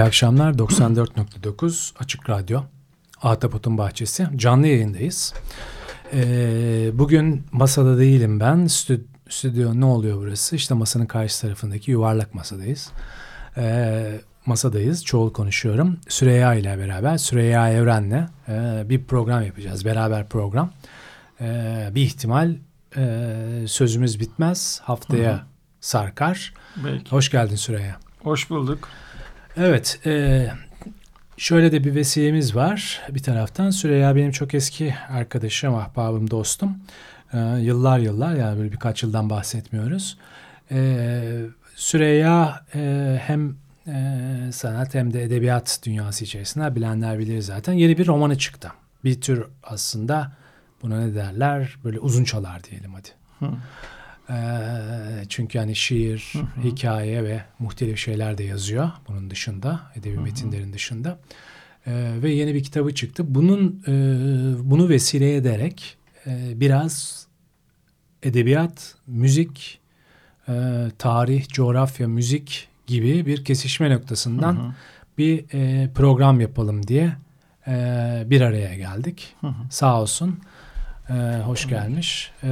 İyi akşamlar 94.9 Açık Radyo Ahtapot'un Bahçesi canlı yayındayız. Ee, bugün masada değilim ben stüdyo, stüdyo ne oluyor burası işte masanın karşı tarafındaki yuvarlak masadayız. Ee, masadayız çoğul konuşuyorum Süreyya ile beraber Süreyya Evren'le e, bir program yapacağız beraber program. Ee, bir ihtimal e, sözümüz bitmez haftaya Hı-hı. sarkar. Belki. Hoş geldin Süreyya. Hoş bulduk. Evet, e, şöyle de bir vesilemiz var bir taraftan. Süreyya benim çok eski arkadaşım, ahbabım, dostum. E, yıllar yıllar yani böyle birkaç yıldan bahsetmiyoruz. E, Süreyya e, hem e, sanat hem de edebiyat dünyası içerisinde bilenler bilir zaten. Yeni bir romanı çıktı. Bir tür aslında buna ne derler böyle uzun çalar diyelim hadi. Hı. Ee, çünkü hani şiir, hı hı. hikaye ve muhtelif şeyler de yazıyor bunun dışında, edebi hı hı. metinlerin dışında. Ee, ve yeni bir kitabı çıktı. Bunun e, bunu vesile ederek e, biraz edebiyat, müzik, e, tarih, coğrafya, müzik gibi bir kesişme noktasından hı hı. bir e, program yapalım diye e, bir araya geldik. Hı hı. Sağ olsun. Ee, hoş gelmiş. Ee,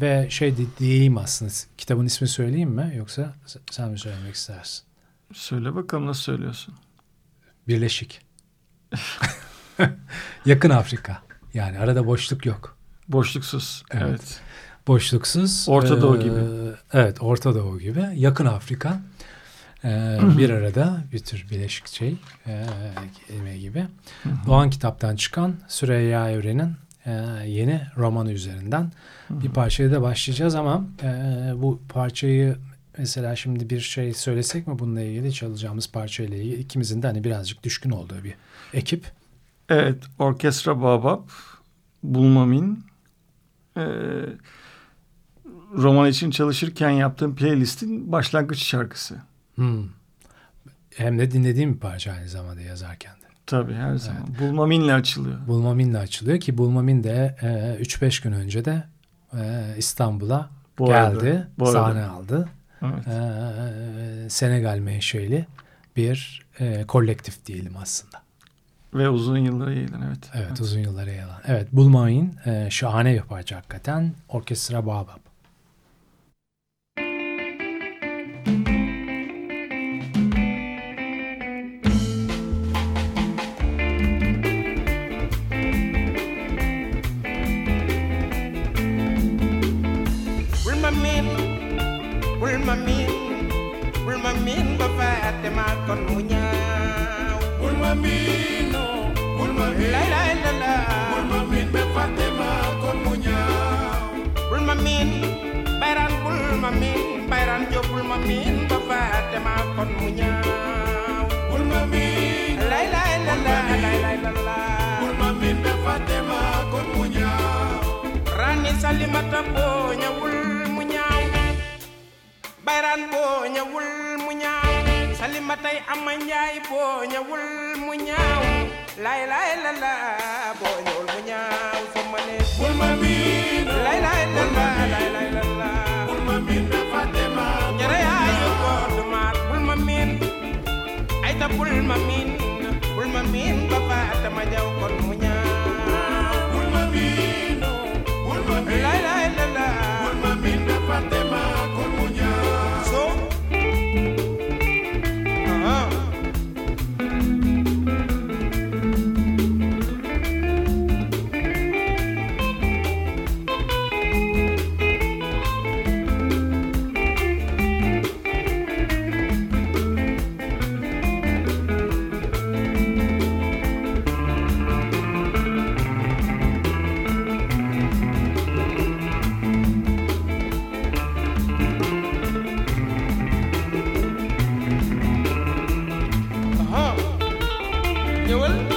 ve şey diyeyim aslında kitabın ismi söyleyeyim mi yoksa sen mi söylemek istersin? Söyle bakalım nasıl söylüyorsun? Birleşik. Yakın Afrika. Yani arada boşluk yok. Boşluksuz. Evet. evet. Boşluksuz. Orta Doğu gibi. Evet Orta Doğu gibi. Yakın Afrika. Ee, bir arada bir tür bileşik şey e, gibi. Doğan kitaptan çıkan Süreyya Evren'in yeni romanı üzerinden Hı-hı. bir parçaya da başlayacağız ama e, bu parçayı mesela şimdi bir şey söylesek mi bununla ilgili çalacağımız parçayla ilgili ikimizin de hani birazcık düşkün olduğu bir ekip. Evet Orkestra Babap Bulmamin e, roman için çalışırken yaptığım playlistin başlangıç şarkısı. Hmm. Hem de dinlediğim bir parça aynı zamanda yazarken. Tabii her zaman. Evet. Bulmamin'le açılıyor. Bulmamin'le açılıyor ki Bulmamin de e, 3-5 gün önce de e, İstanbul'a geldi. bu sahne aldı. Evet. E, Senegal menşeli bir e, kolektif diyelim aslında. Ve uzun yıllara yayılan evet. Evet, evet. uzun yıllara yayılan. Evet Bulmamin e, şahane bir parça hakikaten. Orkestra kon mu ñaaw bul ma miino bul ma miin la la la la. Bul ma miin ba fàtte ma kon mu ñaaw bul ma miin bayran bul ma miin bayran jo bul ma miin ba fàtte ma kon mu ñaaw bul ma miin la la la la la salimata boo ñëwul mu bayran boo ñëwul mu ñaaw salimatay ama njaay boo ñëwul mu ñaaw. Lay lay la la boo ñëwul mu ñaaw sama ne bul ma miin. Lay lay la la lay lay la la. Bul ma miin be Fatima. Jere yaayu ko dumaat bul ma miin. Ay ta bul ma miin bul ma miin ba Fatima jaw kon mu ñaaw. Bul ma miin bul ma miin. Lay lay la la. Bul ma miin be Fatima Joel.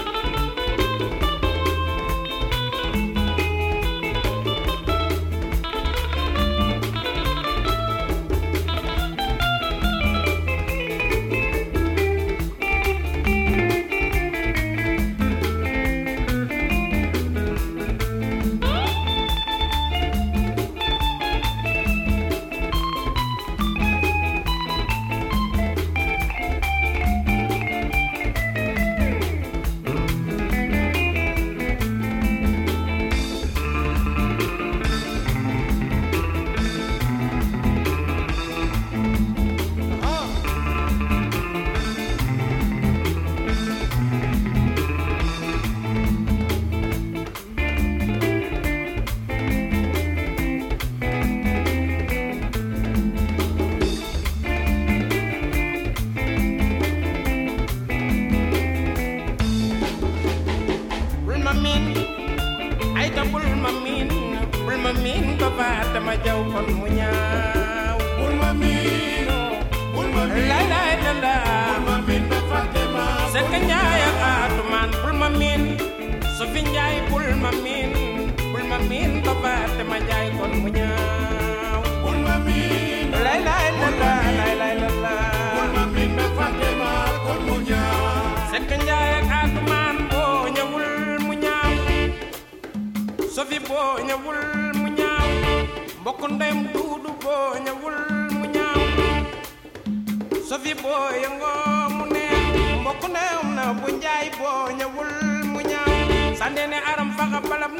Sande ne aram faxa balam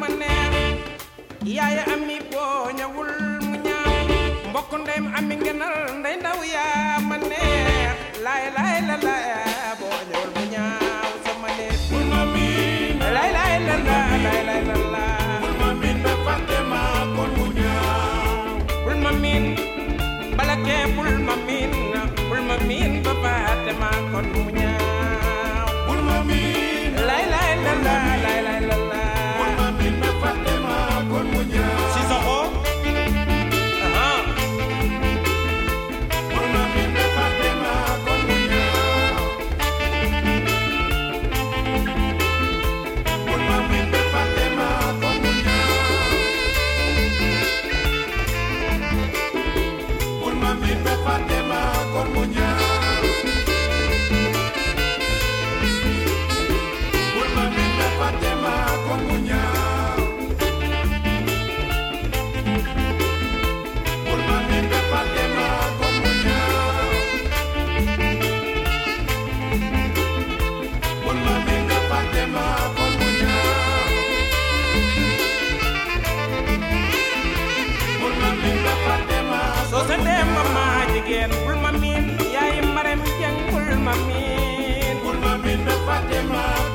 ma neex yaaya ami boo ñëwul mu ñaaw mbokk ndeyam ami ngenal ndey ndaw yaa ma neex laay laay la laay boo ñëwul mu ñaaw sama neex bul ma laay laay la la laay laay la la bul ma miin ba fàtte ma kon mu ñaaw bul ma miin bala kee bul ma miin bul ma miin ba fàtte ma kon mu ñaaw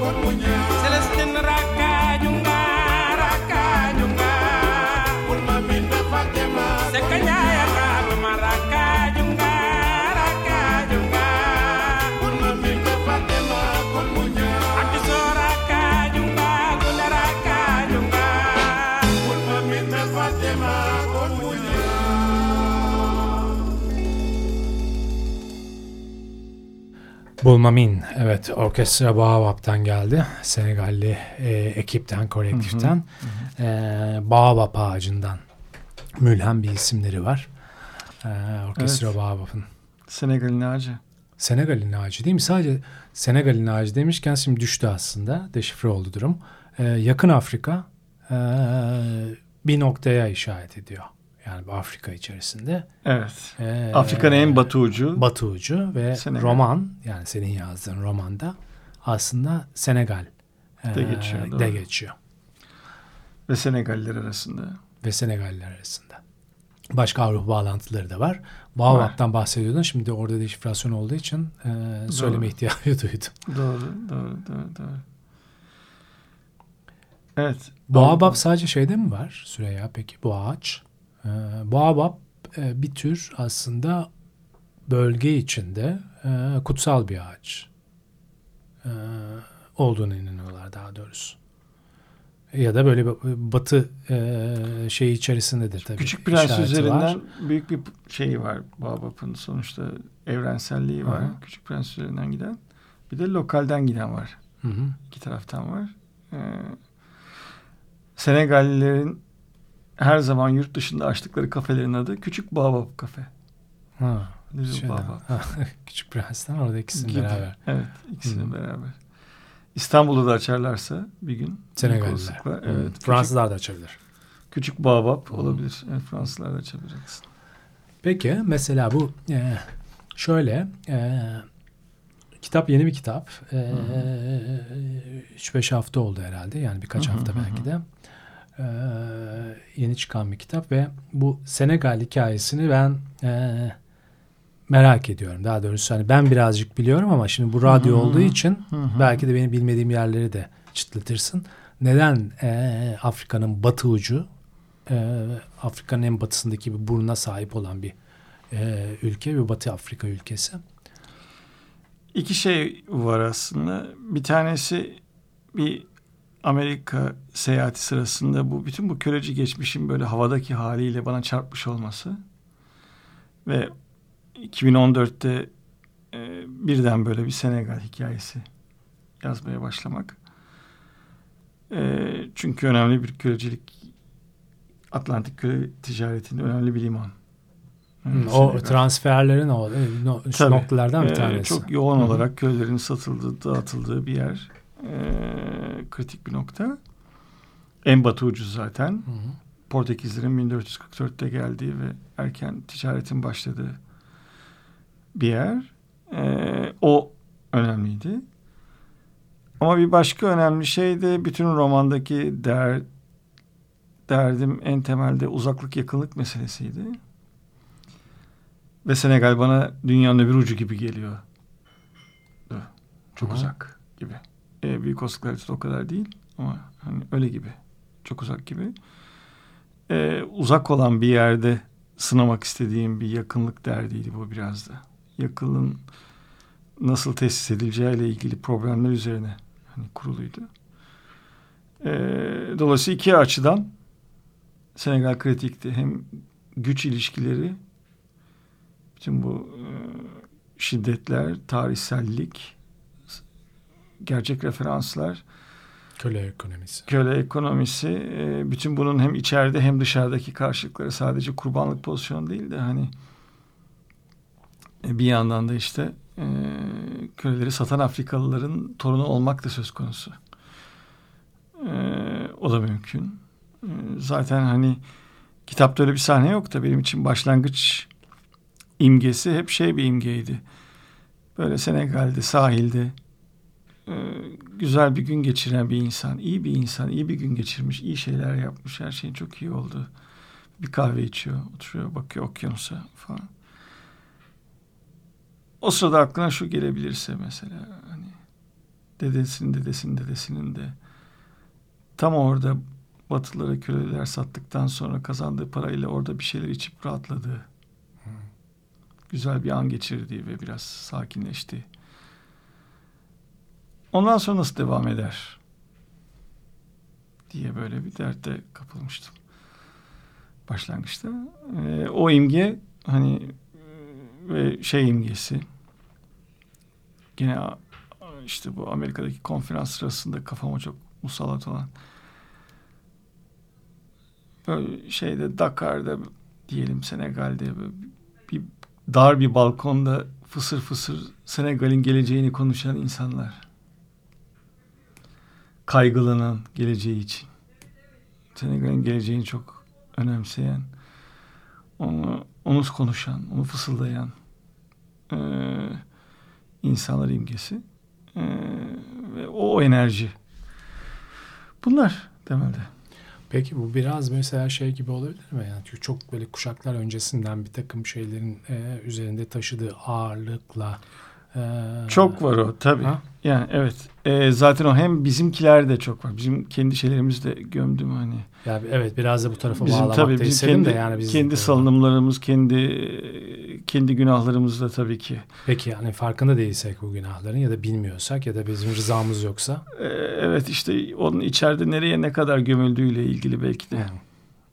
amor muito. Bulmamin evet orkestra Baobab'tan geldi. Senegalli e, ekipten, kolektiften. E, Baobab ağacından mülhem bir isimleri var. E, orkestra Evet. Baobab'ın. Senegal'in ağacı. Senegal'in ağacı değil mi? Sadece Senegal'in ağacı demişken şimdi düştü aslında. Deşifre oldu durum. E, yakın Afrika e, bir noktaya işaret ediyor. Yani Afrika içerisinde. Evet. E, Afrika'nın en batı ucu. batı ucu ve Senegal. roman yani senin yazdığın romanda aslında Senegal De e, geçiyor, doğru. de geçiyor ve Senegaller arasında. ve Senegaller arasında. Başka Avrupa bağlantıları da var. Baobab'dan bahsediyordun. Şimdi orada deşifrasyon olduğu için e, söyleme ihtiyacı duydum. Doğru, doğru, doğru, doğru. Evet. Baobab sadece şeyde mi var Süreyya peki bu ağaç? E, Baobab e, bir tür aslında bölge içinde e, kutsal bir ağaç e, olduğunu inanıyorlar daha doğrusu. Ya da böyle batı e, şeyi içerisindedir tabii. Küçük Prens üzerinden var. büyük bir şeyi var Baobab'ın sonuçta evrenselliği var. Hı hı. Küçük Prens üzerinden giden. Bir de lokalden giden var. Hı hı. İki taraftan var. Ee, Senegallilerin her zaman yurt dışında açtıkları kafelerin adı Küçük Baobab Kafe. Ha. Baobab. Ha, Küçük Prens'ten orada ikisini gibi. beraber. Evet, ikisini Hı. beraber. İstanbul'da da açarlarsa bir gün. Hı. Evet, küçük, Fransızlar da açabilir. küçük Baobab olabilir. Evet, Fransızlar da açabileceksin. Peki mesela bu e, şöyle e, kitap yeni bir kitap. E, 3-5 hafta oldu herhalde. Yani birkaç Hı hı hafta belki de. E, yeni çıkan bir kitap ve bu Senegal hikayesini ben e, merak ediyorum. Daha doğrusu hani ben birazcık biliyorum ama şimdi bu radyo Hı hı. olduğu için Hı hı. belki de benim bilmediğim yerleri de çıtlatırsın. Neden e, Afrika'nın batı ucu e, Afrika'nın en batısındaki bir burnuna sahip olan bir e, ülke bir Batı Afrika ülkesi. İki şey var aslında. Bir tanesi bir Amerika seyahati sırasında bu bütün bu köleci geçmişin böyle havadaki haliyle bana çarpmış olması ve 2014'te e, birden böyle bir Senegal hikayesi yazmaya başlamak. E, çünkü önemli bir kölecilik Atlantik köle ticaretinde önemli bir liman. Hmm, o transferlerin o no, Tabii, noktalardan bir tanesi. E, çok yoğun Hı-hı. olarak kölelerin satıldığı, dağıtıldığı bir yer. E, kritik bir nokta. En batı ucu zaten. Hı-hı. Portekizlerin 1444'te geldiği ve erken ticaretin başladığı bir yer. E, o önemliydi. Ama bir başka önemli şey de bütün romandaki der, derdim en temelde uzaklık yakınlık meselesiydi. Ve Senegal bana dünyanın öbür ucu gibi geliyor. Çok Aha. uzak E, büyük olasılıkla o kadar değil ama hani öyle gibi. Çok uzak gibi. E, uzak olan bir yerde sınamak istediğim bir yakınlık derdiydi bu biraz da. Yakınlığın nasıl tesis edileceğiyle ilgili problemler üzerine hani kuruluydu. E, dolayısıyla iki açıdan Senegal kritikti. Hem güç ilişkileri bütün bu e, şiddetler, tarihsellik, gerçek referanslar, köle ekonomisi. Köle ekonomisi, e, bütün bunun hem içeride hem dışarıdaki karşılıkları sadece kurbanlık pozisyonu değil de hani e, bir yandan da işte köleleri satan Afrikalıların torunu olmak da söz konusu. O da mümkün. Zaten hani kitapta öyle bir sahne yok da benim için başlangıç imgesi hep şey bir imgeydi. Böyle Senegal'de sahilde e, güzel bir gün geçiren bir insan, iyi bir insan, iyi bir gün geçirmiş, iyi şeyler yapmış, her şeyin çok iyi oldu. Bir kahve içiyor, oturuyor, bakıyor okyanusa falan. O sırada aklına şu gelebilirse mesela hani dedesinin dedesinin dedesinin de tam orada Batılılara köleler sattıktan sonra kazandığı parayla orada bir şeyler içip rahatladığı güzel bir an geçirdi ve biraz sakinleşti. Ondan sonra nasıl devam eder? diye böyle bir dertte kapılmıştım. Başlangıçta. E, o imge hani ve şey imgesi gene işte bu Amerika'daki konferans sırasında kafama çok musallat olan şeyde Dakar'da diyelim Senegal'de bir dar bir balkonda fısır fısır Senegal'in geleceğini konuşan insanlar. Kaygılanan geleceği için. Senegal'in geleceğini çok önemseyen, onu, onu konuşan, onu fısıldayan e, insanlar imgesi. E, ve o enerji. Bunlar temelde. Peki bu biraz mesela şey gibi olabilir mi? Yani çünkü çok böyle kuşaklar öncesinden bir takım şeylerin e, üzerinde taşıdığı ağırlıkla e, çok var o tabii. Ha? Yani evet. E, zaten o hem bizimkiler de çok var. Bizim kendi şeylerimiz de gömdüm hani. Yani evet biraz da bu tarafa bizim, bağlamak tabii, bizim kendi, de yani bizim kendi salınımlarımız, kendi kendi günahlarımız da tabii ki. Peki yani farkında değilsek bu günahların ya da bilmiyorsak ya da bizim rızamız yoksa? E, evet işte onun içeride nereye ne kadar gömüldüğüyle ilgili belki de. Hmm.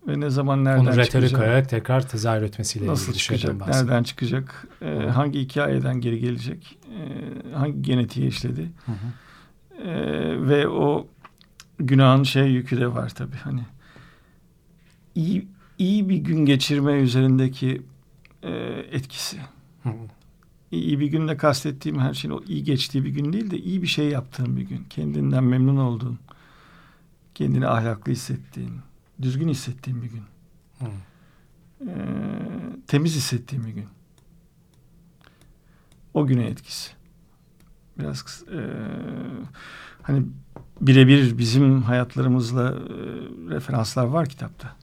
Ve ne zaman nereden Onu çıkacak? Retorik olarak tekrar tezahür etmesiyle Nasıl ilgili çıkacak? Nereden çıkacak? E, hangi hikayeden geri gelecek? E, hangi genetiği işledi? Hı hı. E, ve o günahın şey yükü de var tabii hani. İyi, iyi bir gün geçirme üzerindeki e, etkisi. Hı hı. İyi bir günle kastettiğim her şeyin o iyi geçtiği bir gün değil de iyi bir şey yaptığın bir gün. Kendinden memnun olduğun, kendini ahlaklı hissettiğin, düzgün hissettiğin bir gün. Ee, temiz hissettiğin bir gün. O güne etkisi. Biraz e, hani birebir bizim hayatlarımızla e, referanslar var kitapta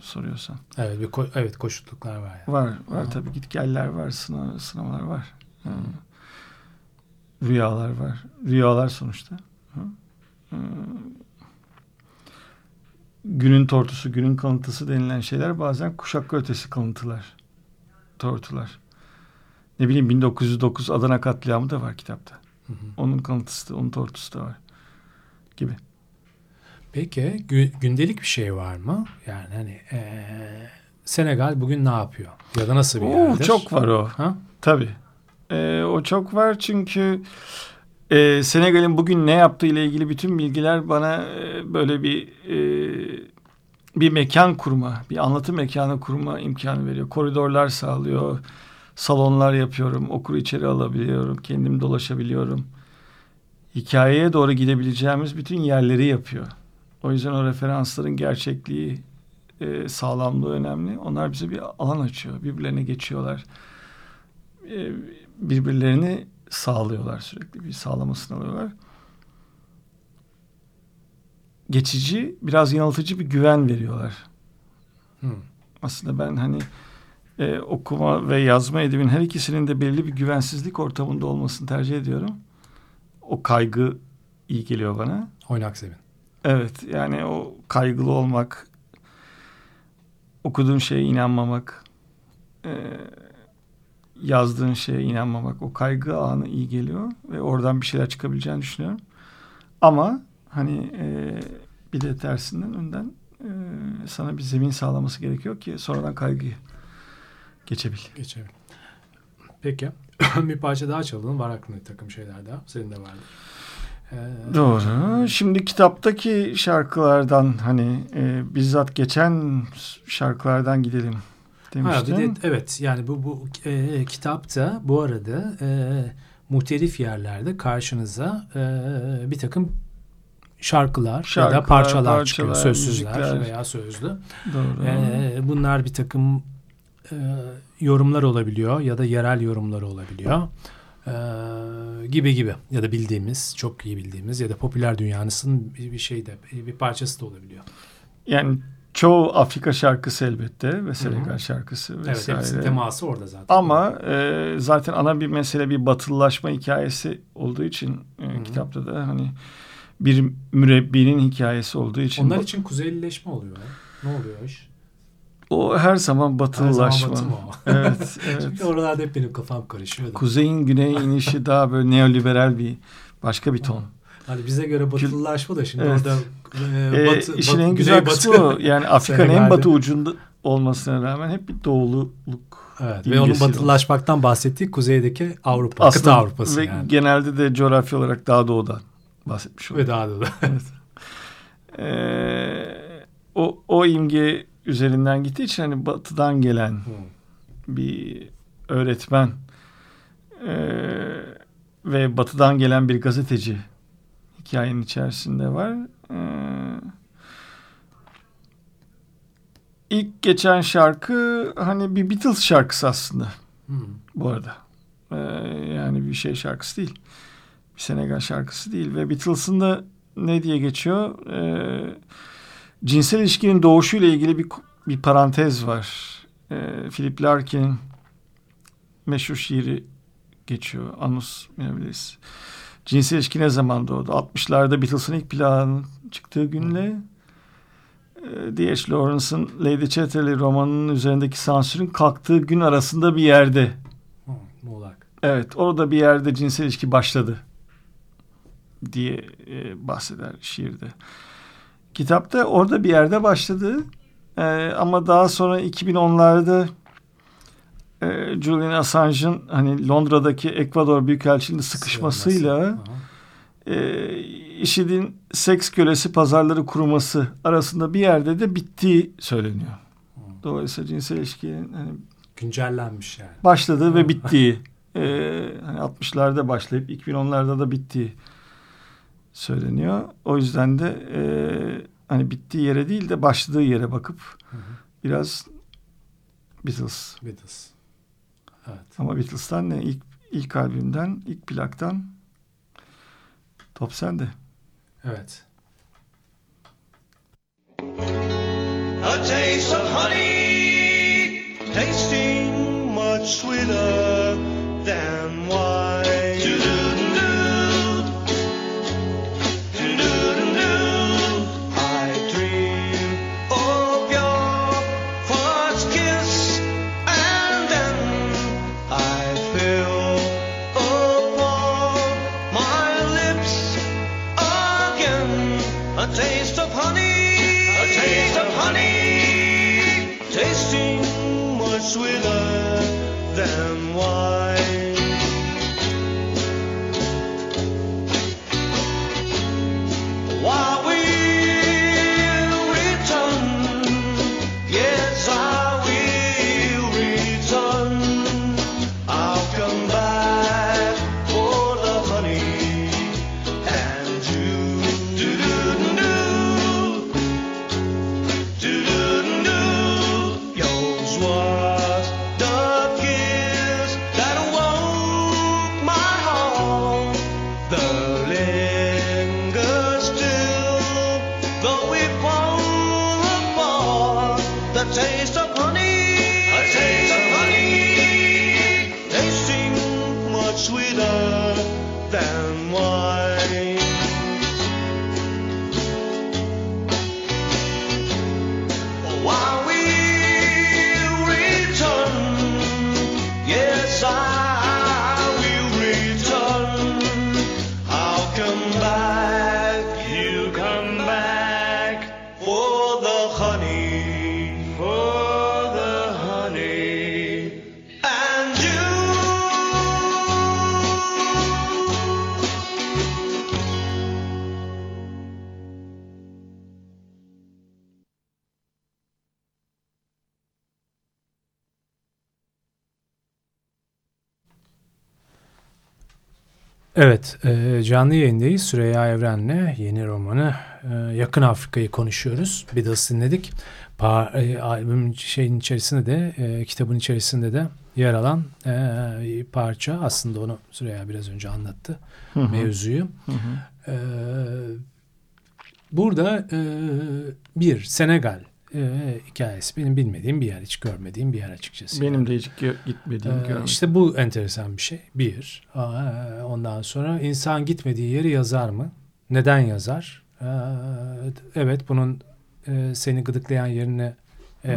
soruyorsan. Evet, bir ko- evet koşutluklar var. Yani. Var, var Aha. tabii gitgeller var, sınav, sınavlar var. Hı. Rüyalar var. Rüyalar sonuçta. Hı. Hı. Günün tortusu, günün kalıntısı denilen şeyler bazen kuşak ötesi kalıntılar. Tortular. Ne bileyim 1909 Adana katliamı da var kitapta. Hı hı. Onun kalıntısı da, onun tortusu da var. gibi. Peki gü- gündelik bir şey var mı? Yani hani eee, Senegal bugün ne yapıyor? Ya da nasıl bir Oo, yerdir? çok var o. Ha? Tabii. Ee, o çok var çünkü e, Senegal'in bugün ne yaptığı ile ilgili bütün bilgiler bana e, böyle bir e, bir mekan kurma, bir anlatı mekanı kurma imkanı veriyor. Koridorlar sağlıyor, salonlar yapıyorum, okuru içeri alabiliyorum, kendim dolaşabiliyorum. Hikayeye doğru gidebileceğimiz bütün yerleri yapıyor. O yüzden o referansların gerçekliği, e, sağlamlığı önemli. Onlar bize bir alan açıyor, birbirlerine geçiyorlar e, birbirlerini sağlıyorlar sürekli bir sağlamasını alıyorlar. Geçici, biraz yanıltıcı bir güven veriyorlar. Hı. Aslında ben hani e, okuma ve yazma edebin her ikisinin de belli bir güvensizlik ortamında olmasını tercih ediyorum. O kaygı iyi geliyor bana. Oynak Sevin. Evet yani o kaygılı olmak, okuduğun şeye inanmamak, e, yazdığın şeye inanmamak, o kaygı anı iyi geliyor ve oradan bir şeyler çıkabileceğini düşünüyorum. Ama hani e, bir de tersinden önden e, sana bir zemin sağlaması gerekiyor ki sonradan kaygıyı geçebil. Geçelim. Peki. bir parça daha çalalım. Var aklında bir takım şeyler daha. Senin de vardı. Ee, Doğru. Şimdi kitaptaki şarkılardan hani e, bizzat geçen şarkılardan gidelim Ha, demiştin. bir de, evet yani bu bu e, kitapta bu arada e, muhtelif yerlerde karşınıza e, bir takım şarkılar, ya da Şarkılar, parçalar, çıkıyor. parçalar, Sözsüzler müzikler. veya sözlü. Doğru. E, bunlar bir takım e, yorumlar olabiliyor ya da yerel yorumlar olabiliyor. E, gibi gibi ya da bildiğimiz, çok iyi bildiğimiz ya da popüler dünyanın bir, bir şey de bir parçası da olabiliyor. Yani çoğu Afrika şarkısı elbette ve Senegal şarkısı Evet, vesaire. hepsinin teması orada zaten. Ama e, zaten ana bir mesele bir batılılaşma hikayesi olduğu için e, kitapta da hani bir mürebbinin hikayesi olduğu için Onlar için kuzeylileşme oluyor. Ne oluyor iş? o her zaman batılılaşma. Her zaman batı evet, evet. Çünkü oralarda hep benim kafam karışıyor. Kuzeyin güneye inişi daha böyle neoliberal bir başka bir ton. Hani bize göre batılılaşma da şimdi Evet. orada e, batı, işin batı- en güzel batı. kısmı o. Yani Afrika'nın en batı ucunda olmasına rağmen hep bir doğululuk Evet, ve onun batılaşmaktan bahsettiği kuzeydeki Avrupa, Aslında kıta Avrupası ve yani. genelde de coğrafya olarak daha doğudan bahsetmiş oluyor. Ve daha da. Ee, o, o imge üzerinden gittiği için hani batıdan gelen bir öğretmen ee, ve batıdan gelen bir gazeteci hikayenin içerisinde var. Ee, ilk geçen şarkı hani bir Beatles şarkısı aslında Hı. bu arada. Ee, yani bir şey şarkısı değil. Bir Senegal şarkısı değil ve Beatles'ın da ne diye geçiyor? Ee, cinsel ilişkinin doğuşuyla ilgili bir bir parantez var. Ee, Philip Larkin'in meşhur şiiri geçiyor. Anus Mirabilis. Cinsel ilişki ne zaman doğdu? 60'larda Beatles'ın ilk planının çıktığı günle e, D.H. Lawrence'ın Lady Chatterley romanının üzerindeki sansürün kalktığı gün arasında bir yerde. Hı, Muğlak. Evet, orada bir yerde cinsel ilişki başladı diye e, bahseder şiirde. Kitapta orada bir yerde başladı e, ama daha sonra 2010'larda e, Julian Assange'ın hani Londra'daki Ekvador Büyükelçiliğinde sıkışmasıyla e, IŞİD'in seks kölesi pazarları kurması arasında bir yerde de bittiği söyleniyor. Dolayısıyla cinsel ilişkinin hani Güncellenmiş yani. başladığı ve bittiği. e, hani 60'larda başlayıp 2010'larda da bittiği söyleniyor. O yüzden de e, hani bittiği yere değil de başladığı yere bakıp hı. biraz Beatles. Beatles. Evet. Ama Beatles'tan ne? İlk, ilk albümden, ilk plaktan top sende. Evet. A taste of honey, tasting much sweeter Evet, e, canlı yayındayız. Süreyya Evren'le yeni romanı e, Yakın Afrika'yı konuşuyoruz. Beatles dinledik. Pa, e, albümün şeyin içerisinde de, e, kitabın içerisinde de yer alan e, bir parça. Aslında onu Süreyya biraz önce anlattı. Hı hı. Mevzuyu. Hı hı. E, burada e, bir Senegal e, hikayesi. Benim bilmediğim bir yer, hiç görmediğim bir yer açıkçası. Benim de hiç gitmediğim Ee, görmedim. işte bu enteresan bir şey. Bir. Aa, Ondan sonra insan gitmediği yeri yazar mı? Neden yazar? Ee, Evet bunun e, seni gıdıklayan yerini e,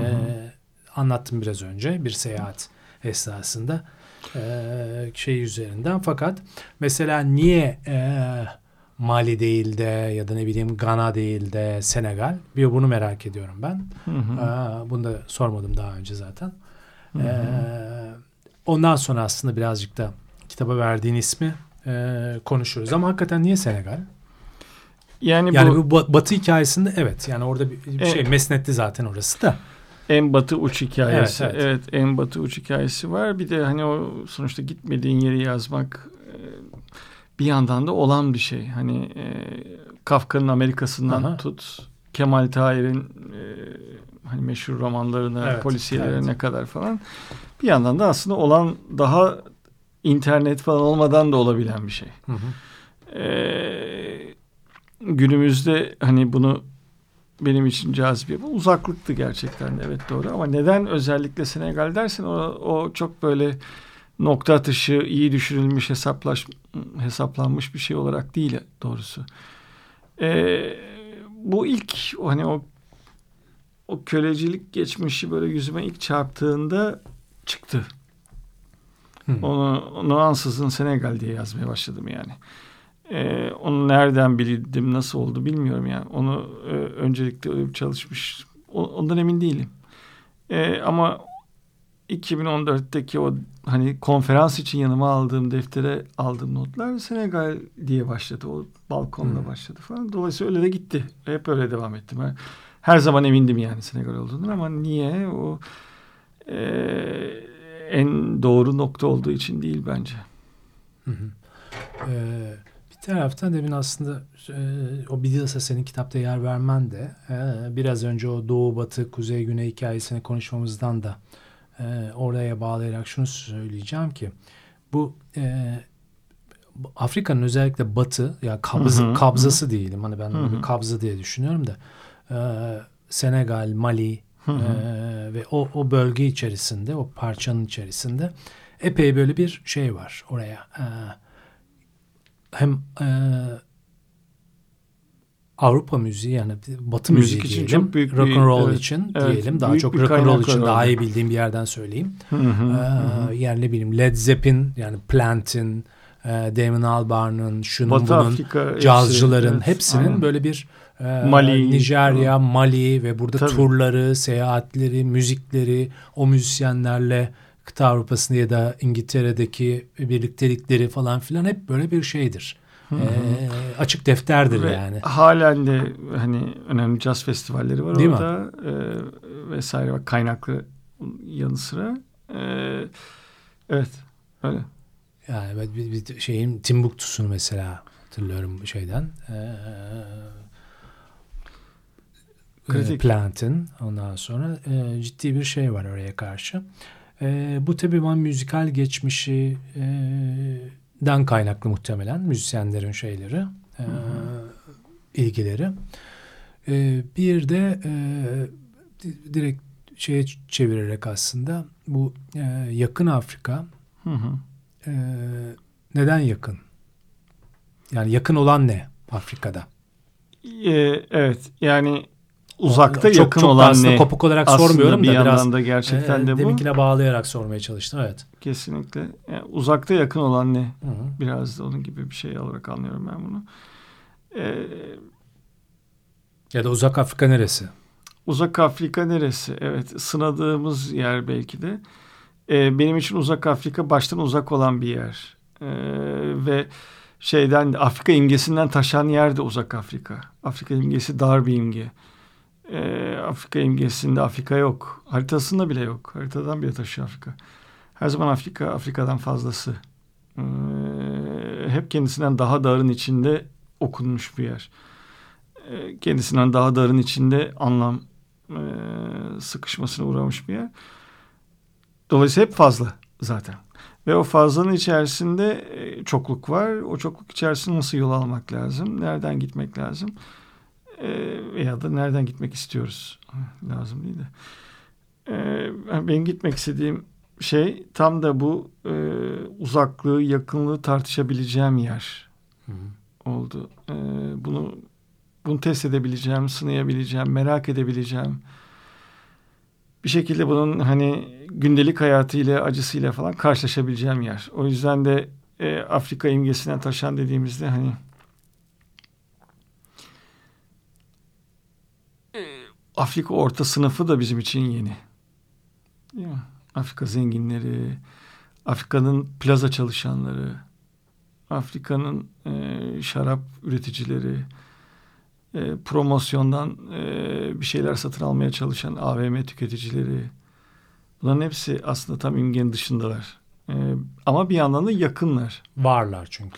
anlattım biraz önce bir seyahat esnasında e, şey üzerinden. Fakat mesela niye e, Mali değil de ya da ne bileyim Gana değil de Senegal? Bir bunu merak ediyorum ben. Hı hı. Aa, bunu da sormadım daha önce zaten. Ee, ondan sonra aslında birazcık da kitaba verdiğin ismi e, konuşuruz. Ama hakikaten niye Senegal? Yani, Yani bu bu ba- Batı hikayesinde evet. Yani orada bir, bir şey Evet. mesnetti zaten orası da. en batı uç hikayesi. Evet, Evet, evet. en batı uç hikayesi var. Bir de hani o sonuçta gitmediğin yeri yazmak e, bir yandan da olan bir şey. Hani e, Kafka'nın Amerika'sından Aha. tut Kemal Tahir'in e, hani meşhur romanlarına, Evet, polisiyelerine evet. kadar falan. Bir yandan da aslında olan daha internet falan olmadan da olabilen bir şey. Hı hı. Ee, günümüzde hani bunu benim için cazibe bu uzaklıktı gerçekten evet doğru ama neden özellikle Senegal dersen o, o çok böyle nokta atışı iyi düşünülmüş hesaplaş, hesaplanmış bir şey olarak değil doğrusu. Ee, bu ilk hani o o kölecilik geçmişi böyle yüzüme ilk çarptığında çıktı. Hı. Onu, onu ansızın Senegal diye yazmaya başladım yani. Ee, onu nereden bildim, nasıl oldu bilmiyorum yani. Onu e, öncelikle çalışmış, o- ondan emin değilim. Ee, ama 2014'teki o hani konferans için yanıma aldığım deftere aldığım notlar Senegal diye başladı. O balkonla Hmm. başladı falan. Dolayısıyla öyle de gitti. Hep öyle devam ettim. Her zaman emindim yani Senegal olduğunu ama niye o e, en doğru nokta olduğu için değil bence. Hı hı. Ee, bir taraftan demin aslında e, o Beatles'a senin kitapta yer vermen de e, biraz önce o Doğu Batı Kuzey Güney hikayesini konuşmamızdan da e, oraya bağlayarak şunu söyleyeceğim ki bu e, Afrika'nın özellikle batı ya kabz, Hı hı, kabzası diyelim hani ben Hı bir hı. kabza diye düşünüyorum da e, Senegal, Mali Hı hı. e, ve o, o bölge içerisinde o parçanın içerisinde epey böyle bir şey var oraya. E, hem e, Avrupa müziği yani Batı Müzik müziği için diyelim. çok büyük rock and roll evet, için evet, diyelim. Daha çok rock and roll için daha iyi bildiğim bir yerden söyleyeyim. Hı hı, hı hı. Ee, yani ne bileyim Led Zeppelin yani Plant'in, e, Damon Albarn'ın, şunun Batı bunun, Afrika hepsi, cazcıların evet, hepsinin aynen. böyle bir e, Mali. Nijerya, Mali ve burada Tabii. turları, seyahatleri, müzikleri, o müzisyenlerle kıta Avrupa'sında ya da İngiltere'deki birliktelikleri falan filan hep böyle bir şeydir. Ee, açık defterdir Ve yani. halen de hani önemli caz festivalleri var Değil mi? orada e, vesaire var kaynaklı yanı sıra. E, evet öyle. Yani ben bir, bir şeyin Timbuktu'sunu mesela hatırlıyorum şeyden. Ee, Kritik. e, Plant'in ondan sonra e, ciddi bir şey var oraya karşı. E, bu tabii ben müzikal geçmişi e, den kaynaklı muhtemelen müzisyenlerin şeyleri e, ilgileri. E, bir de e, di- direkt şeye çevirerek aslında bu e, yakın Afrika Hı hı. ee, neden yakın? Yani yakın olan ne Afrika'da? Ee, evet yani uzakta çok, yakın çok olan aslında ne? kopuk olarak Aslında sormuyorum bir da yandan biraz da gerçekten e, de bu. deminkine bağlayarak sormaya çalıştım. Evet. Kesinlikle. Yani uzakta yakın olan ne? Hı hı. Biraz da onun gibi bir şey olarak anlıyorum ben bunu. Ee, Ya da uzak Afrika neresi? uzak Afrika neresi? Evet sınadığımız yer belki de. Ee, benim için uzak Afrika baştan uzak olan bir yer. Ee, ve şeyden Afrika imgesinden taşan yer de uzak Afrika. Afrika imgesi dar bir imge. Ee, Afrika imgesinde Afrika yok. Haritasında bile yok. Haritadan bile taşıyor Afrika. Her zaman Afrika Afrika'dan fazlası. Ee, hep kendisinden daha darın içinde okunmuş bir yer. Ee, kendisinden daha darın içinde anlam e, sıkışmasına uğramış bir yer. Dolayısıyla hep fazla zaten. Ve o fazlanın içerisinde e, çokluk var. O çokluk içerisinde nasıl yol almak lazım? Nereden gitmek lazım? E, veya da nereden gitmek istiyoruz? Lazım değil de. E, benim gitmek istediğim şey tam da bu e, uzaklığı, yakınlığı tartışabileceğim yer Hı hı. oldu. E, bunu bunu test edebileceğim, sınayabileceğim, merak edebileceğim. Bir şekilde bunun hani gündelik hayatıyla, acısıyla falan karşılaşabileceğim yer. O yüzden de e, Afrika imgesinden taşan dediğimizde hani e, Afrika orta sınıfı da bizim için yeni. Değil mi? Afrika zenginleri, Afrika'nın plaza çalışanları, Afrika'nın e, şarap üreticileri, e, promosyondan e, bir şeyler satın almaya çalışan AVM tüketicileri. Bunların hepsi aslında tam imgenin dışındalar. E, ama bir yandan da yakınlar. Varlar çünkü.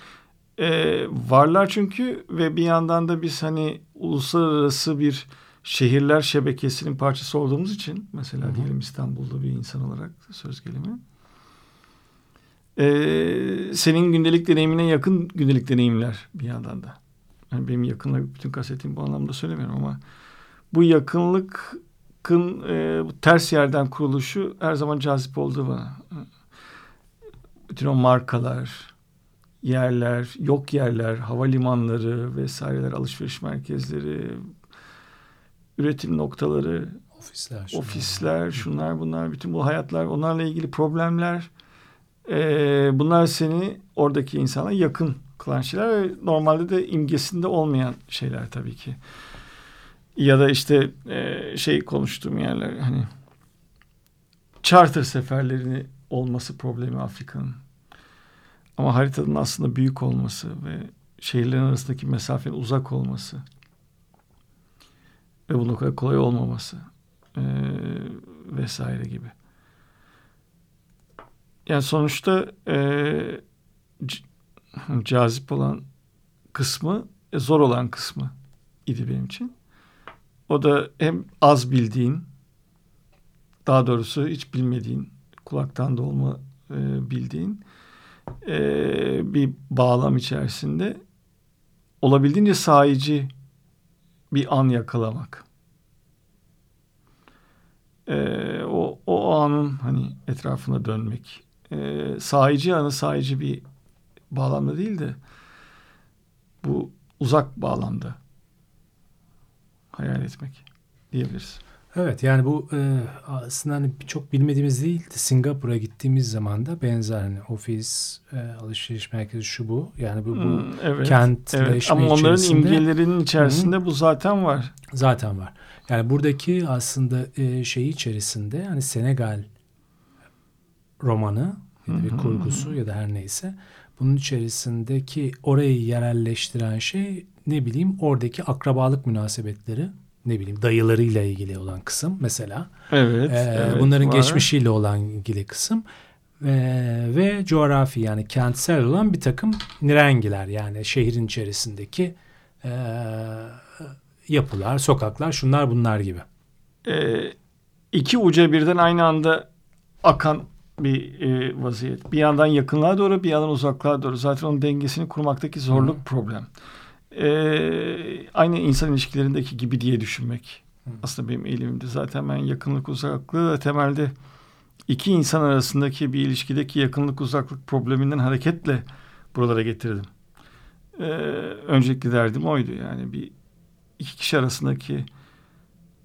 E, varlar çünkü ve bir yandan da biz hani uluslararası bir şehirler şebekesinin parçası olduğumuz için mesela Hı hı. diyelim İstanbul'da bir insan olarak söz gelimi e, senin gündelik deneyimine yakın gündelik deneyimler bir yandan da. Yani benim yakınla bütün kastettiğim bu anlamda söylemiyorum ama bu yakınlıkın e, bu ters yerden kuruluşu her zaman cazip oldu bana. Bütün o markalar, yerler, yok yerler, havalimanları vesaireler, alışveriş merkezleri, üretim noktaları, Ofisler. şunlar. ofisler, şunlar bunlar, bütün bu hayatlar, onlarla ilgili problemler. Ee, bunlar seni oradaki insana yakın kılan şeyler ve normalde de imgesinde olmayan şeyler tabii ki. Ya da işte e, şey konuştuğum yerler hani charter seferlerini olması problemi Afrika'nın. Ama haritanın aslında büyük olması ve şehirlerin arasındaki mesafenin uzak olması ve o kadar kolay olmaması e, vesaire gibi. Yani sonuçta e, cazip olan kısmı e, zor olan kısmı idi benim için. O da hem az bildiğin daha doğrusu hiç bilmediğin kulaktan dolma e, bildiğin e, bir bağlam içerisinde olabildiğince sahici bir an yakalamak. E, o, o anın hani etrafına dönmek. E, sahici anı sahici bir bağlamda değil de bu uzak bağlamda hayal etmek diyebiliriz. Evet yani bu e, aslında hani çok bilmediğimiz değil de Singapur'a gittiğimiz zaman da benzer hani ofis, e, alışveriş merkezi şu bu. Yani bu, bu Hmm, evet, kentleşme evet. Ama onların içerisinde imgelerinin içerisinde bu zaten var. zaten var. Yani buradaki aslında e, şeyi içerisinde hani Senegal romanı ya da bir Hı hı, kurgusu ya da her neyse bunun içerisindeki orayı yerelleştiren şey ne bileyim oradaki akrabalık münasebetleri ne bileyim dayılarıyla ilgili olan kısım mesela. Evet. Ee, evet, bunların var. geçmişiyle olan ilgili kısım Ee, ve coğrafi yani kentsel olan bir takım nirengiler yani şehrin içerisindeki ee, yapılar, sokaklar, şunlar bunlar gibi. Ee, iki uca birden aynı anda akan bir e, vaziyet. Bir yandan yakınlığa doğru bir yandan uzaklığa doğru. Zaten onun dengesini kurmaktaki zorluk Hı. problem. Ee, aynı insan ilişkilerindeki gibi diye düşünmek. Hı. Aslında benim eğilimimde. Zaten ben yakınlık uzaklığı da temelde iki insan arasındaki bir ilişkideki yakınlık uzaklık probleminden hareketle buralara getirdim. e, önceki derdim oydu. Yani bir iki kişi arasındaki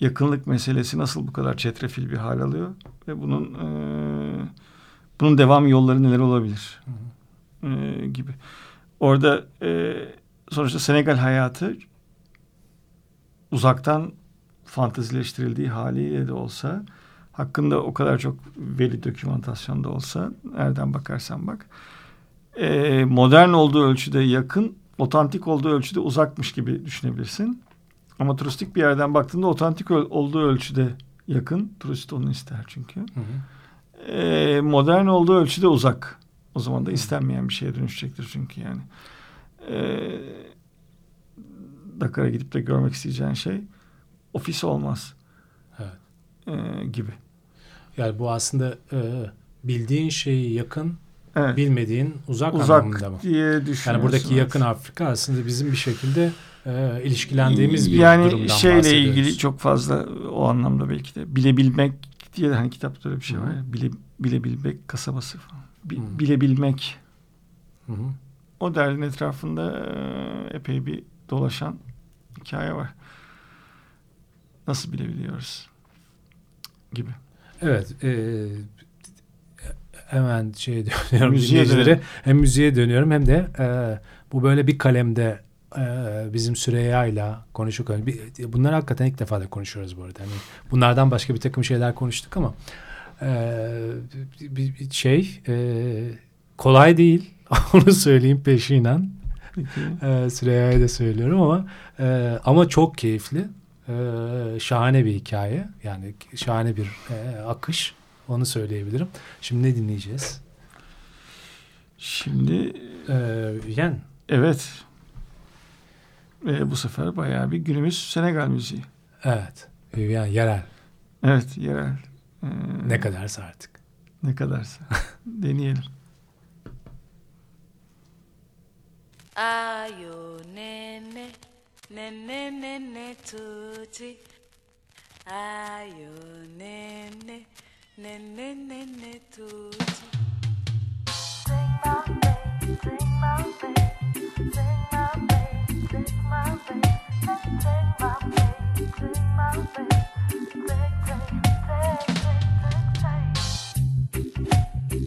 yakınlık meselesi nasıl bu kadar çetrefil bir hal alıyor ve bunun e, bunun devam yolları neler olabilir e, gibi. Orada e, sonuçta Senegal hayatı uzaktan fantezileştirildiği haliyle de olsa hakkında o kadar çok veri dokümantasyon da olsa nereden bakarsan bak e, modern olduğu ölçüde yakın otantik olduğu ölçüde uzakmış gibi düşünebilirsin. Ama turistik bir yerden baktığında otantik olduğu ölçüde yakın. Turist onu ister çünkü. Hı hı. E, modern olduğu ölçüde uzak. O zaman da istenmeyen bir şeye dönüşecektir çünkü yani. E, Dakar'a gidip de görmek isteyeceğin şey ofis olmaz. Evet. E, gibi. Yani bu aslında e, bildiğin şeyi yakın, Evet. bilmediğin uzak, Uzak anlamında mı? diye düşünüyorsun. Yani buradaki yakın Afrika aslında bizim bir şekilde e, ilişkilendiğimiz bir yani durumdan şeyle bahsediyoruz. ilgili çok fazla o anlamda belki de bilebilmek diye hani kitapta öyle bir şey var ya bile, bilebilmek kasabası falan. Bi- Hı. bilebilmek Hı hı. O derdin etrafında epey bir dolaşan hikaye var. Nasıl bilebiliyoruz gibi. Evet. E, hemen şey dönüyorum Müziğe dönelim. Hem müziğe dönüyorum hem de e, bu böyle bir kalemde e, bizim Süreyya'yla konuşurken bir, bunları hakikaten ilk defa da konuşuyoruz bu arada. Hani bunlardan başka bir takım şeyler konuştuk ama e, bir, bir şey e, kolay değil. Onu söyleyeyim peşinen. Peki. E, Süreyya'ya da söylüyorum ama e, ama çok keyifli. E, şahane bir hikaye. Yani şahane bir e, akış. Onu söyleyebilirim. Şimdi ne dinleyeceğiz? Şimdi E, Yen. evet e, bu sefer bayağı bir günümüz Senegal müziği. Evet. Vivian yerel. Evet yerel. E, Ne kadarsa artık. Ne kadarsa. Deneyelim. ayo nene nene nene tuti ayo nene nene nene tuti Sing my baby, sing my baby, sing my baby, sing my baby.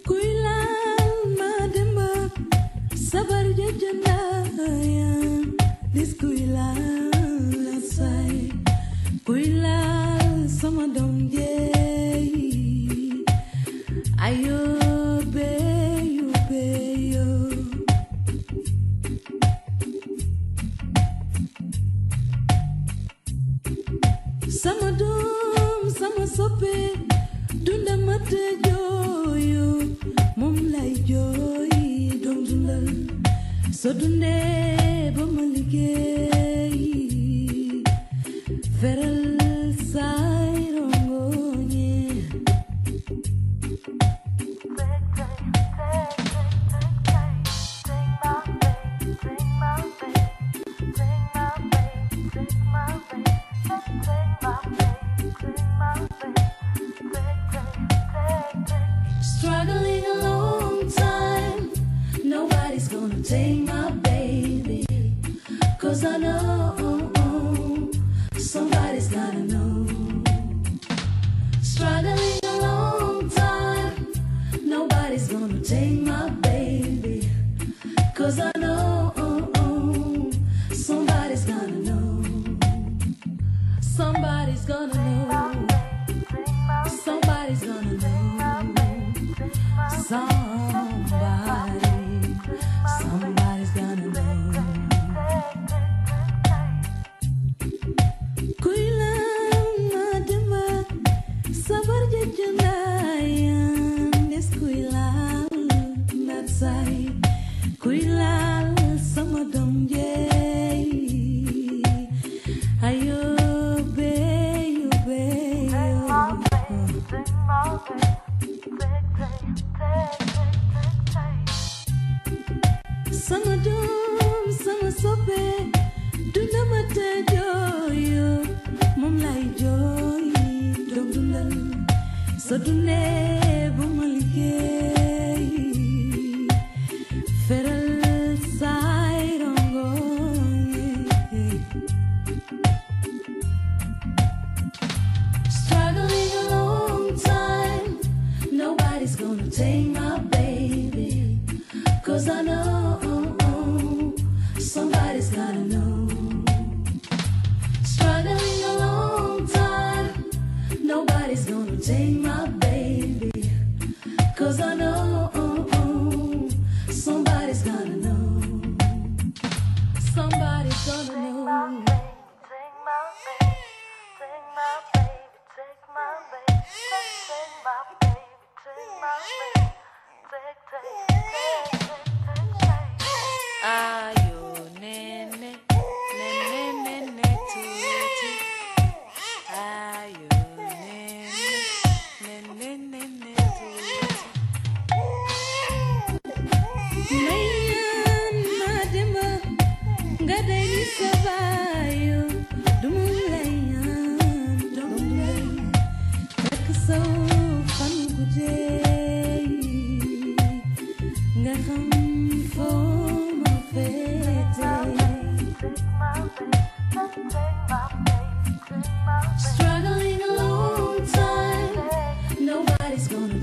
Quý lắm. Sabar jajan layang Diskuilah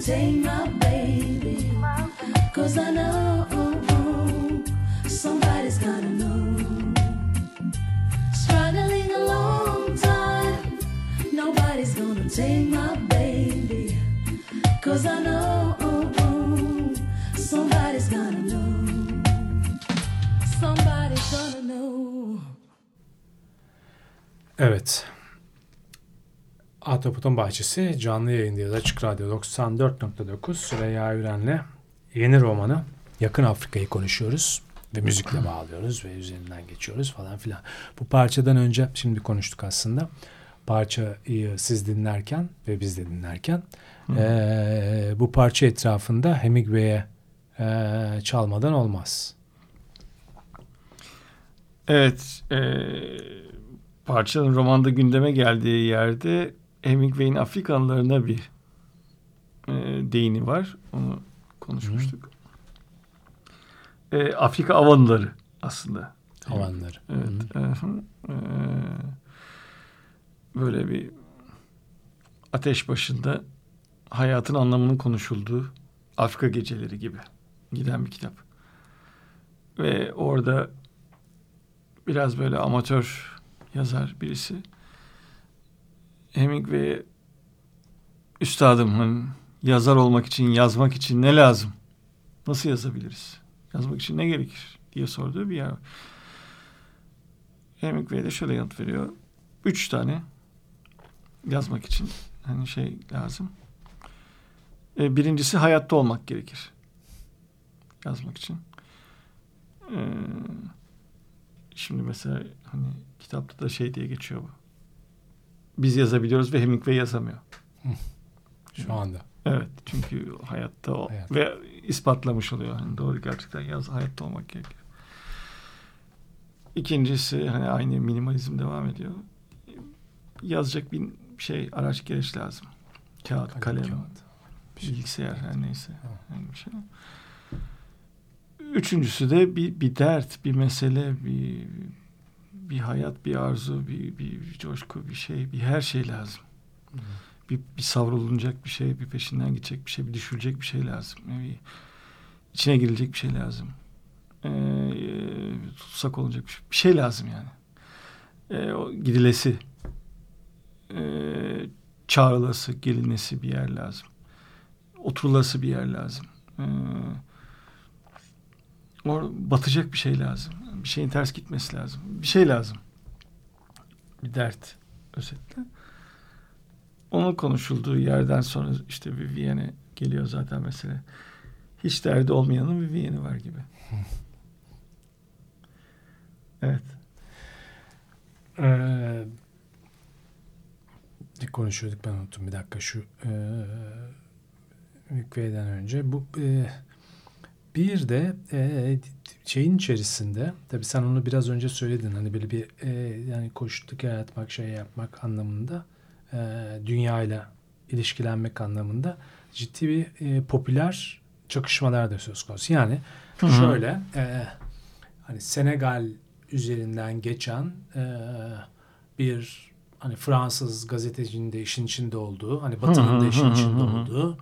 take my baby Cause I know know. Struggling a long time, nobody's gonna take my baby. Cause I know somebody's gonna know. Somebody's gonna know. Evet. Ahtapot'un Bahçesi canlı yayındayız. Açık Radyo 94.9 Süreyya Üren'le yeni romanı Yakın Afrika'yı konuşuyoruz ve müzikle bağlıyoruz ve üzerinden geçiyoruz falan filan. Bu parçadan önce şimdi konuştuk aslında. Parçayı siz dinlerken ve biz de dinlerken eee, bu parça etrafında Hemingway'e eee, çalmadan olmaz. Evet, e, parçanın romanda gündeme geldiği yerde Hemingway'in Afrikanlarına bir e, değini var. Onu konuşmuştuk. E, Afrika avanları aslında. Havanları. Evet. e, hı, e, böyle bir ateş başında hayatın anlamının konuşulduğu Afrika geceleri gibi giden bir kitap. Ve orada biraz böyle amatör yazar birisi Hemingway'e üstadım hani yazar olmak için yazmak için ne lazım? Nasıl yazabiliriz? Yazmak için ne gerekir? diye sorduğu bir yer. Hemingway de şöyle yanıt veriyor. Üç tane yazmak için hani şey lazım. E, birincisi hayatta olmak gerekir. Yazmak için. E, şimdi mesela hani kitapta da şey diye geçiyor bu. Biz yazabiliyoruz ve Hemingway yazamıyor. Şu anda. Evet çünkü hayatta o Hayat. ve ispatlamış oluyor. Hani doğru gerçekten yaz hayatta olmak gerekir. İkincisi hani aynı minimalizm devam ediyor. Yazacak bir şey araç gereç lazım. Kağıt, kalem, kağıt. bilgisayar her neyse. Yani bir şey. Üçüncüsü de bir, bir dert, bir mesele, bir bir hayat, bir arzu, bir, bir, bir coşku, bir şey, bir her şey lazım. Bir, bir savrulunacak bir şey, bir peşinden gidecek bir şey, bir düşülecek bir şey lazım. Bir, içine girilecek bir şey lazım. Ee, tutsak olacak bir şey, bir şey lazım yani. Ee, o gidilesi, ee, çağrılası, gelinesi bir yer lazım. Oturulası bir yer lazım. Ee, or, batacak bir şey lazım. Bir şeyin ters gitmesi lazım. Bir şey lazım. Bir dert özetle. Onun konuşulduğu yerden sonra işte Vivienne geliyor zaten mesele. Hiç derdi olmayanın Vivienne'i var gibi. Evet. Ee, bir konuşuyorduk ben unuttum bir dakika şu e, Hemingway'den önce bu e, bir de e, şeyin içerisinde tabii sen onu biraz önce söyledin hani böyle bir e, yani koştuk yaratmak şey yapmak anlamında e, dünyayla ilişkilenmek anlamında ciddi bir e, popüler çakışmalar da söz konusu. Yani Hı hı. şöyle e, hani Senegal üzerinden geçen e, bir hani Fransız gazetecinin de işin içinde olduğu hani Batı'nın da işin içinde olduğu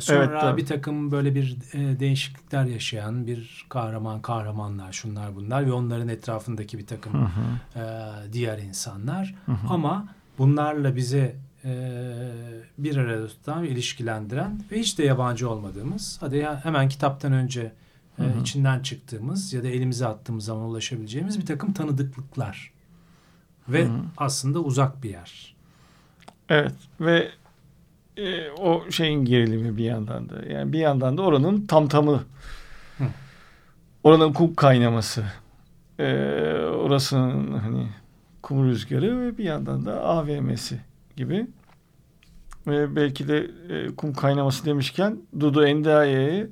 sonra Evet, bir takım böyle bir e, değişiklikler yaşayan bir kahraman kahramanlar şunlar bunlar ve onların etrafındaki bir takım e, diğer insanlar. Ama bunlarla bize e, bir arada tutan ilişkilendiren ve hiç de yabancı olmadığımız hadi ya hemen kitaptan önce e, içinden çıktığımız ya da elimize attığımız zaman ulaşabileceğimiz bir takım tanıdıklıklar ve aslında uzak bir yer. Evet ve e, o şeyin gerilimi bir yandan da. Yani bir yandan da oranın tamtamı. Hı. Oranın kum kaynaması. E, orasının hani kum rüzgarı ve bir yandan da AVM'si gibi. Ve belki de e, kum kaynaması demişken Dudu Endaye'ye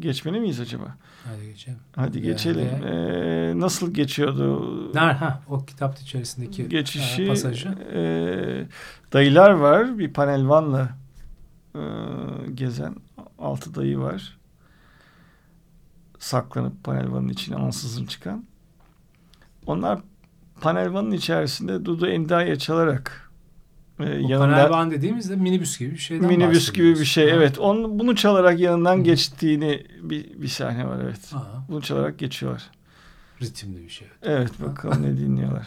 geçmeli miyiz acaba? Hadi geçelim. Hadi Yani- geçelim. E, nasıl geçiyordu? Ha o kitap içerisindeki geçişi e, pasajı. e, dayılar var. Bir panelvanla e, gezen altı dayı var. Saklanıp panelvanın içine ansızın çıkan. Onlar panelvanın içerisinde Dudu Endaya çalarak e, O yanında panelvan dediğimizde minibüs gibi bir şeyden minibüs gibi bir şey. Ha. Evet. Onu, bunu çalarak yanından Hı. geçtiğini bir, bir sahne var. Evet. Ha, Bunu çalarak geçiyorlar. ritimli bir şey. Evet bakalım ne dinliyorlar.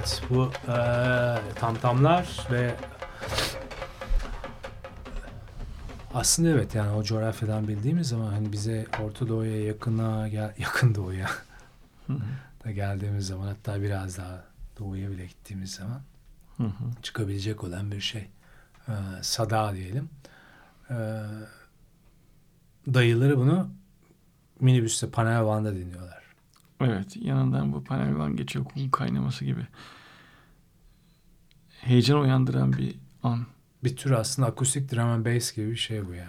Evet bu eee tamtamlar ve aslında evet yani o coğrafyadan bildiğimiz zaman hani bize Orta Doğu'ya yakına gel yakın doğuya da geldiğimiz zaman hatta biraz daha doğuya bile gittiğimiz zaman Hı hı. çıkabilecek olan bir şey. Ee, sada diyelim. Ee, dayıları bunu minibüste panel vanda dinliyorlar. Evet yanından bu panelvan geçiyor kum kaynaması gibi. Heyecan uyandıran bir an. Bir tür aslında akustik drum and bass gibi bir şey bu yani.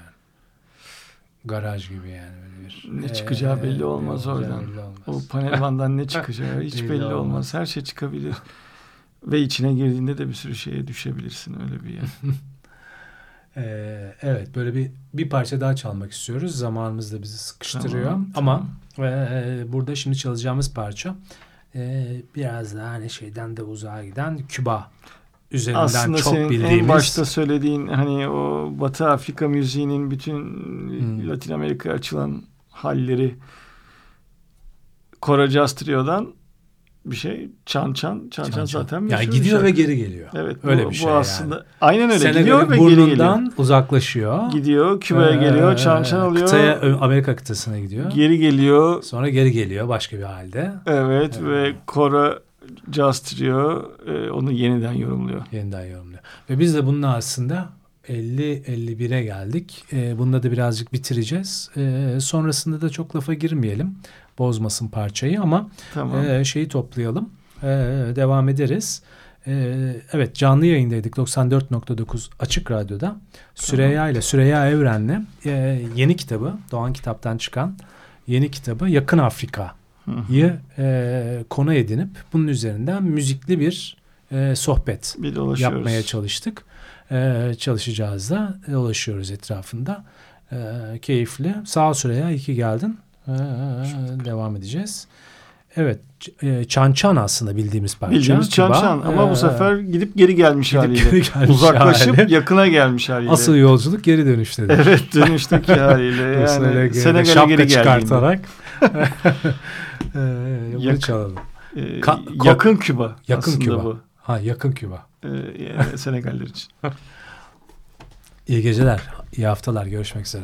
Garaj gibi yani böyle bir. Ne çıkacağı Ee, belli olmaz olacağı oradan. belli olmaz. O panelvandan ne çıkacağı hiç Belli belli, olmaz. olmaz. Her şey çıkabilir. Ve içine girdiğinde de bir sürü şeye düşebilirsin öyle bir yer. Ee, evet böyle bir bir parça daha çalmak istiyoruz. Zamanımız da bizi sıkıştırıyor. Tamam, Ama e, burada şimdi çalacağımız parça e, biraz daha hani şeyden de uzağa giden Küba üzerinden Aslında çok senin bildiğimiz en başta söylediğin hani o Batı Afrika müziğinin bütün Hmm. Latin Amerika'ya açılan halleri Cora Jastrio'dan bir şey çan çan çan çan, Çan zaten yani meşhur bir gidiyor şarkı. ve geri geliyor. Evet öyle bu, bir bu şey yani. aslında aynen öyle Senegal'in gidiyor ve geri geliyor. uzaklaşıyor. Gidiyor Küba'ya Ee, geliyor çan çan oluyor. Kıtaya, Amerika kıtasına gidiyor. Geri geliyor. Sonra geri geliyor başka bir halde. Evet, Evet. ve Cora Jastrio e, onu yeniden yorumluyor. Yeniden yorumluyor. Ve biz de bununla aslında 50-51'e geldik. Ee, bununla da birazcık bitireceğiz. Ee, sonrasında da çok lafa girmeyelim. Bozmasın parçayı ama Tamam. e, şeyi toplayalım. Ee, devam ederiz. Ee, evet canlı yayındaydık 94.9 Açık Radyo'da. Süreyya ile Süreyya Evren'le e, yeni kitabı Doğan Kitap'tan çıkan yeni kitabı Yakın Afrika Hı hı. yı e, konu edinip bunun üzerinden müzikli bir e, sohbet Bir yapmaya çalıştık. E, çalışacağız da dolaşıyoruz etrafında. E, keyifli. Sağ ol Süreyya. iyi ki geldin. E, devam edeceğiz. Evet. e, Çan Çan aslında bildiğimiz parça. Bildiğimiz çan çan ama bu E, sefer gidip geri gelmiş gidip haliyle. geri gelmiş Uzaklaşıp hali. yakına gelmiş haliyle. Asıl yolculuk geri dönüştedir. Evet dönüşteki haliyle. Yani Senegal'e geri çıkartarak e, bunu Yakın- çalalım. Ee, Ka- yakın Küba Yakın Küba. bu. Ha yakın Küba. Ee, yani Senegaller için. İyi geceler, iyi haftalar. Görüşmek üzere.